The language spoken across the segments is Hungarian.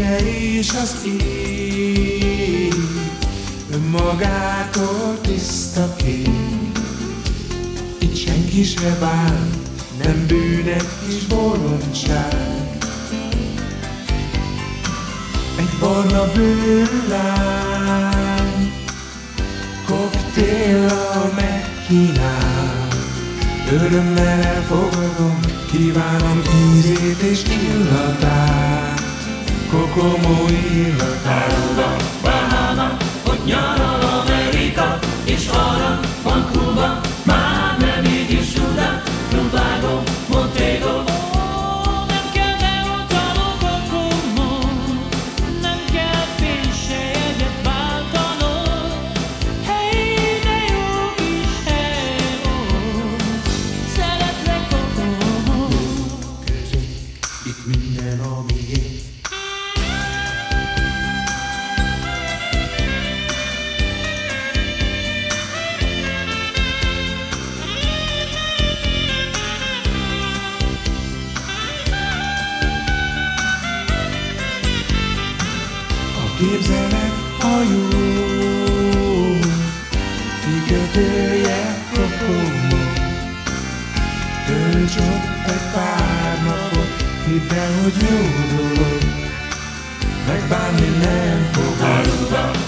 béke és az én magától tiszta kék. Itt senki se bánt, nem bűnek és bolondság. Egy barna bőrű lány, koktéllal megkínál, örömmel fogadom, kívánom ízét és illatát. Kokomoina, Karuba, Bahama, ott nyaral Amerika, és arra Képzelet a jó kikötője Kokomo Tölts ott egy pár napot Hidd el, hogy jó dolog. Megbánni nem fog. Aruba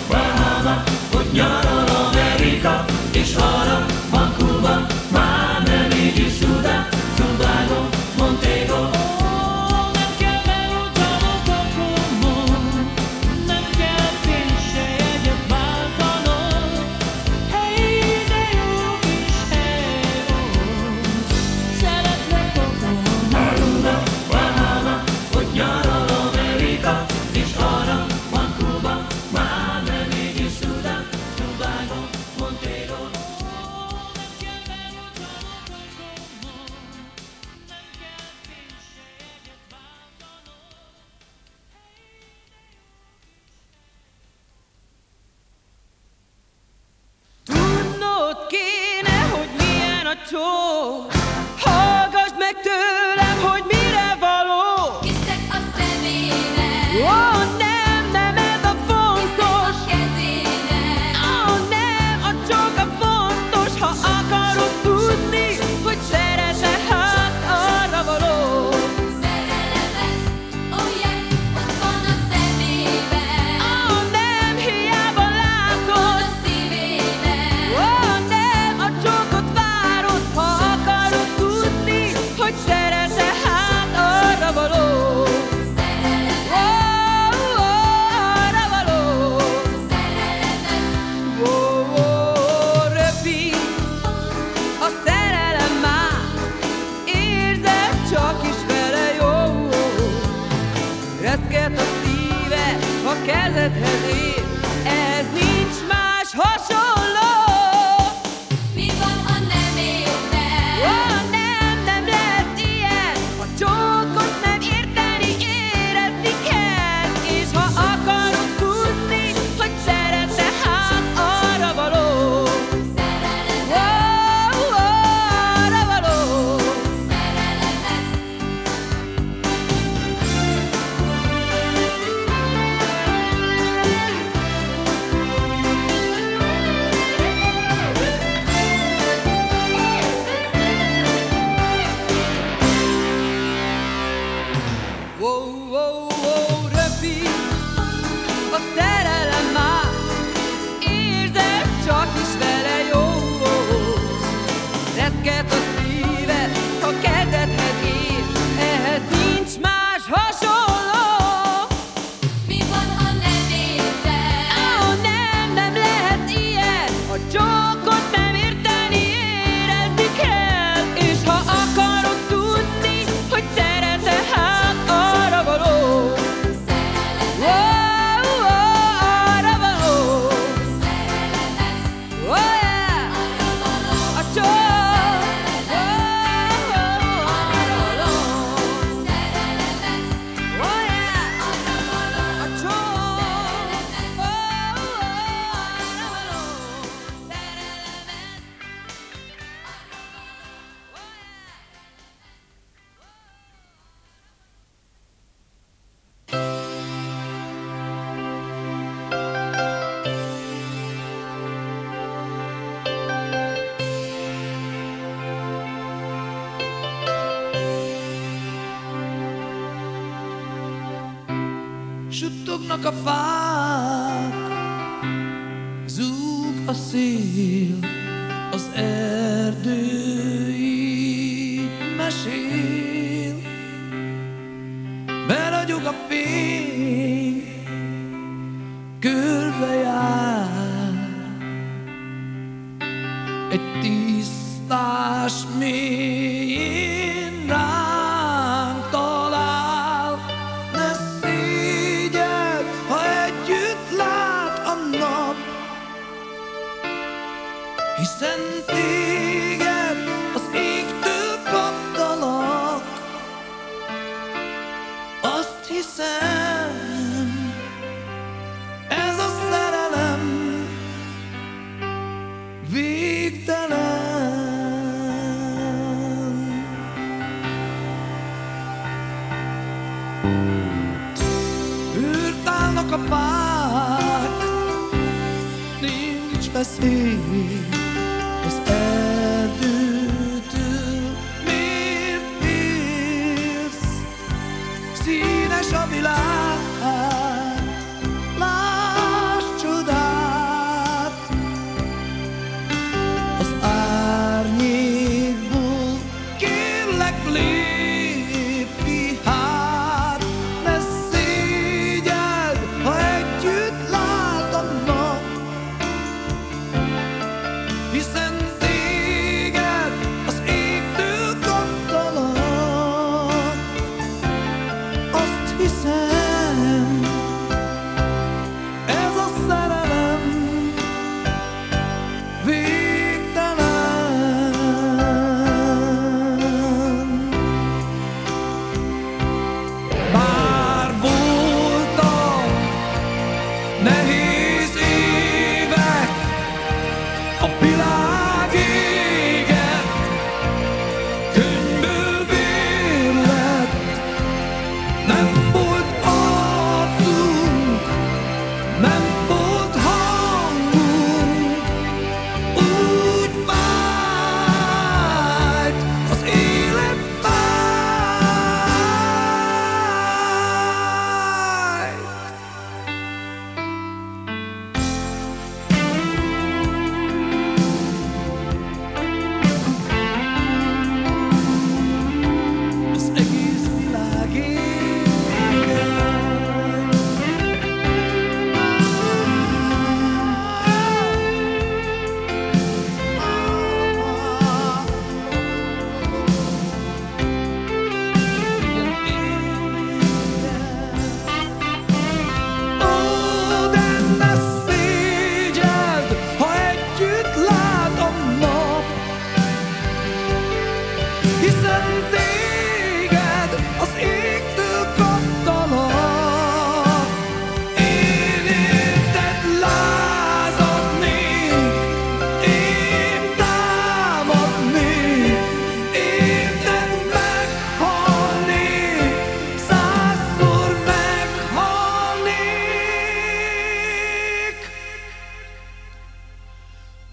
Zúgnak a fák, zúg a szél, az el. a fák, nincs veszély.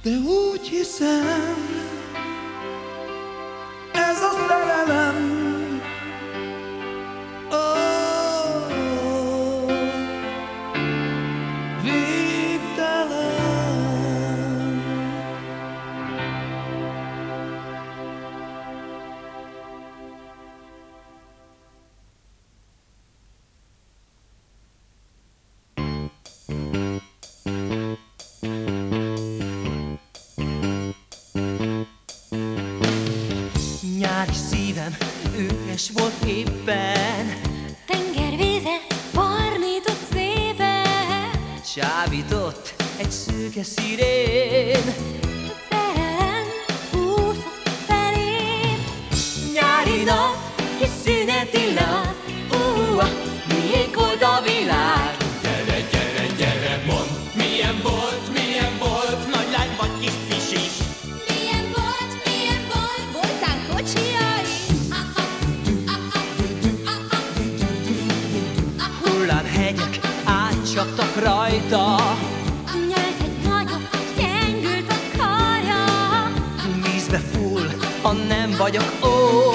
De úgy hiszem, ez a szerelem. vagyok, ó,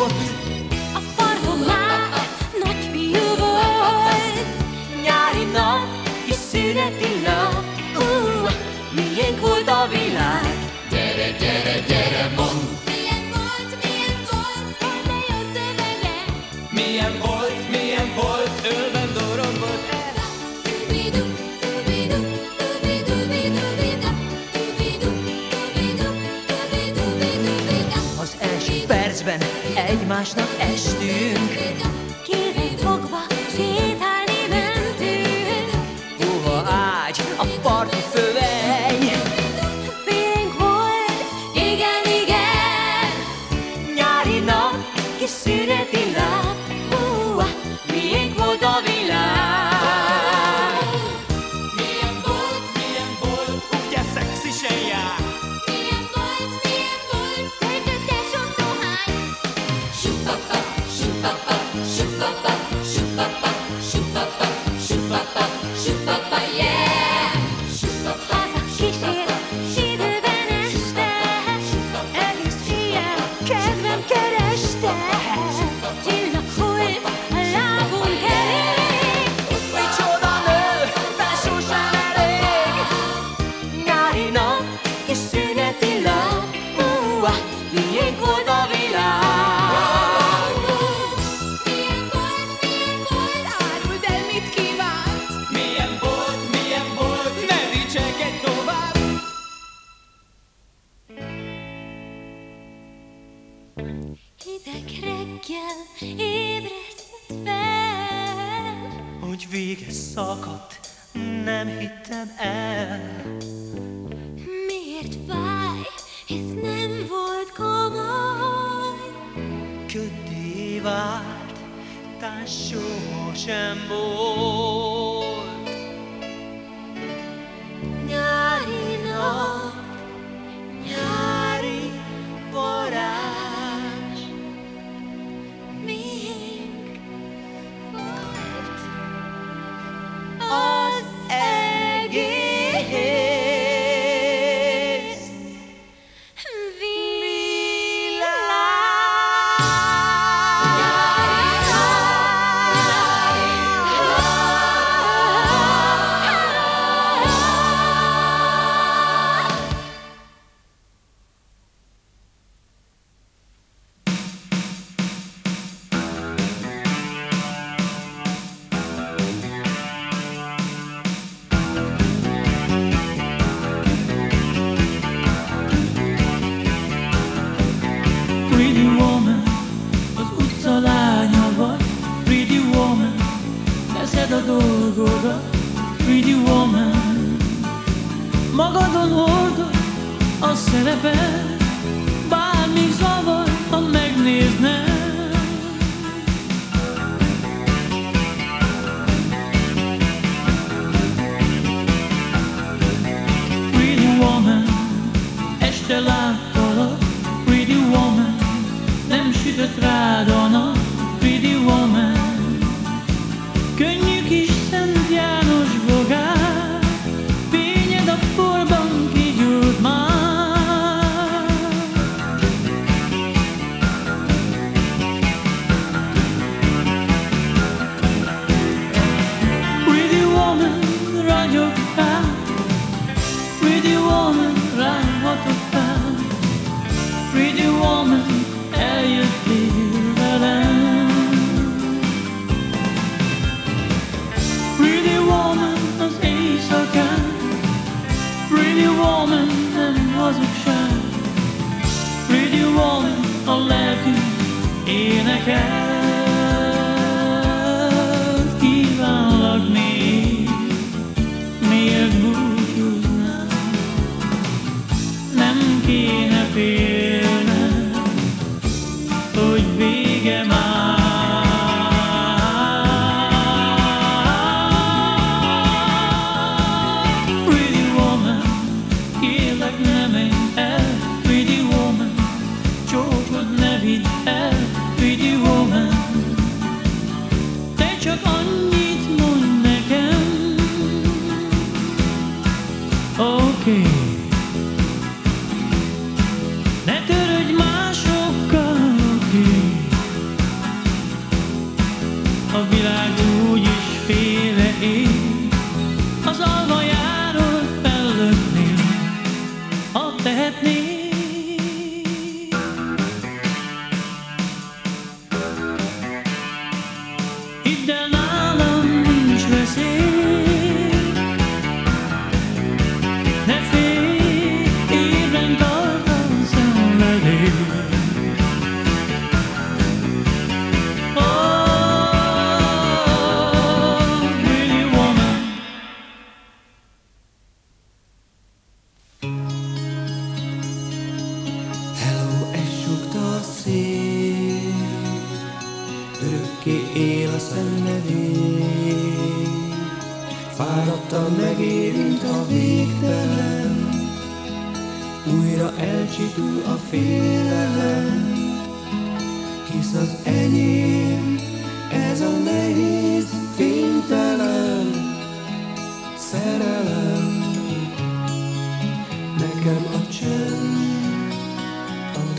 egymásnak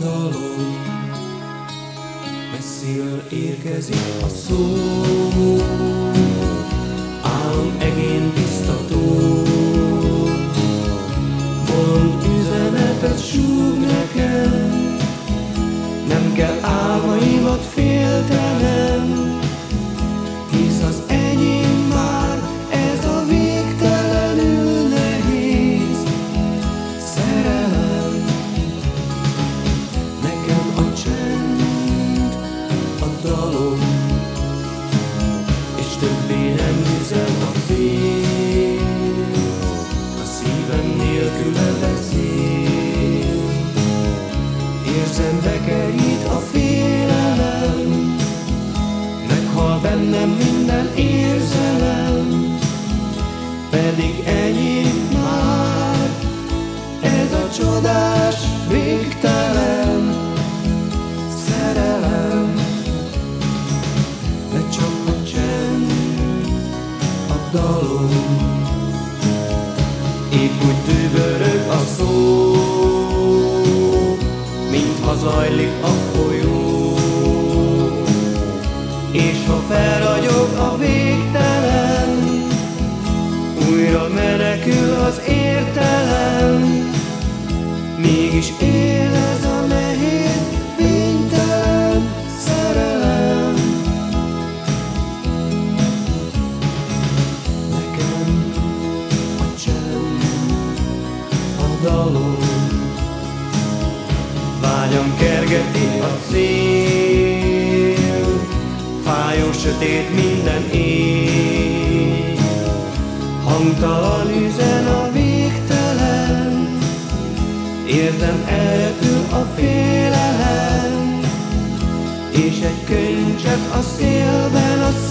nyugalom, messziről érkezik a szó, álom egén biztató. a folyó, és ha felragyog a végtelen, újra menekül az én. sötét minden ég. Hangtalan üzen a végtelen, érzem eltűl a félelem, és egy könycsepp a szélben a szélben.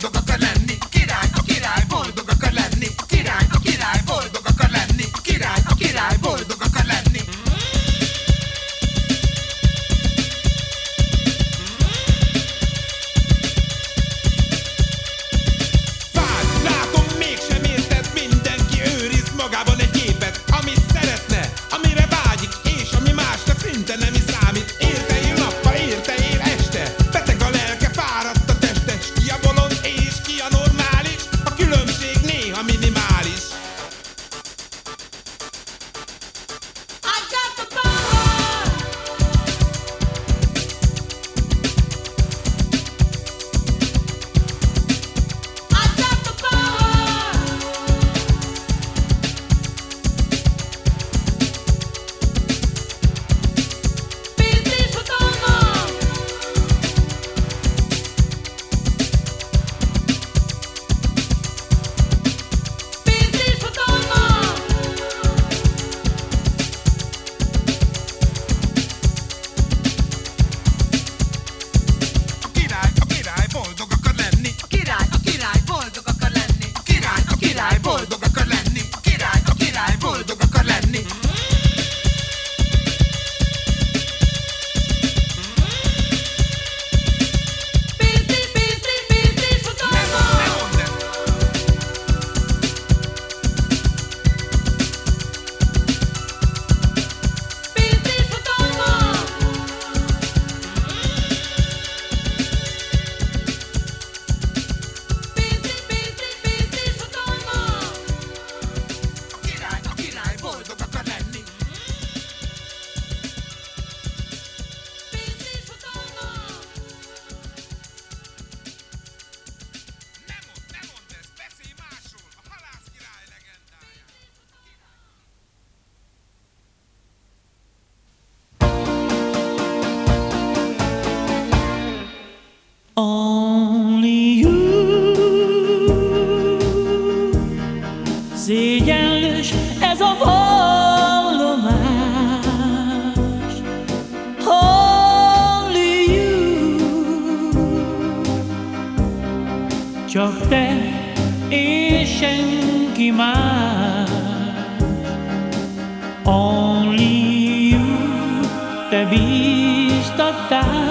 toca Only you Te bíztattál Kell,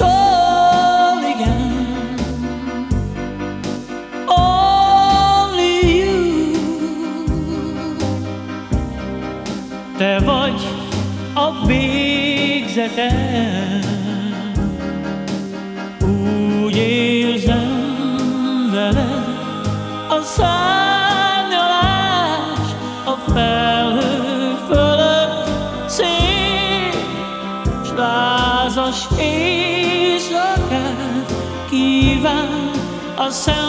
neked a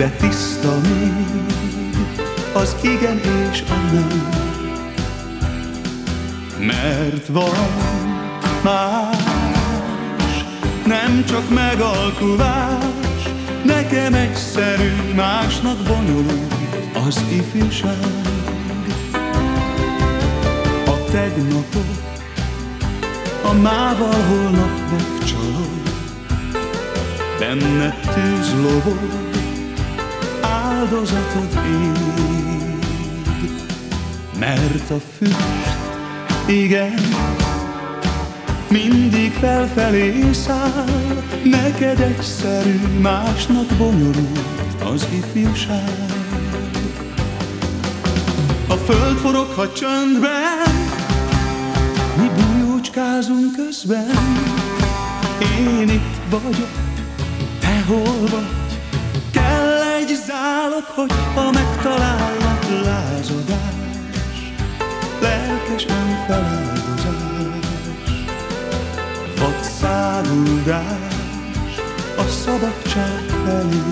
de tiszta még az igen és a nem. Mert van más, nem csak megalkuvás, nekem egyszerű, másnak bonyolult az ifjúság. A tegnapot a mával holnap megcsalod, benne tűz lobog, áldozatod ég. Mert a füst, igen, mindig felfelé száll, neked egyszerű, másnak bonyolult az ifjúság. A föld forog, ha csöndben, mi bújócskázunk közben Én itt vagyok, te hol vagy zálog, hogyha megtalállak lázadás Lelkes önfeláldozás. Vadszáguldás a szabadság felé.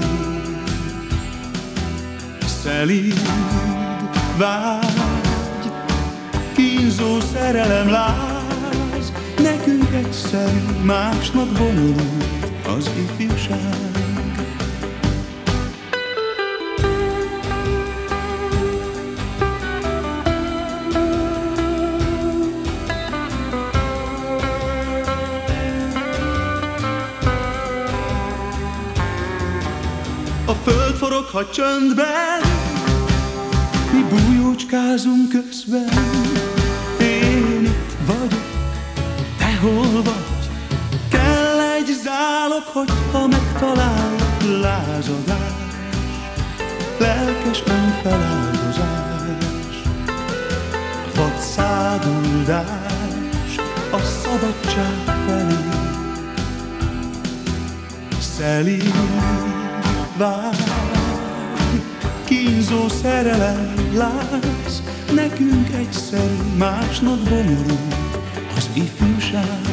Szelíd vágy, kínzó szerelem láz Nekünk egyszerű, másnak bonyolult az ifjúság foroghat csöndben Mi bújócskázunk közben. Én itt vagyok, te hol vagy? Kell egy zálog, hogyha megtalállak lázadás Lelkes önfeláldozás Vadszáguldás a szabadság felé. Szelíd vágy, kínzó szerelem láz, nekünk egyszer másnak bonyolul az ifjúság.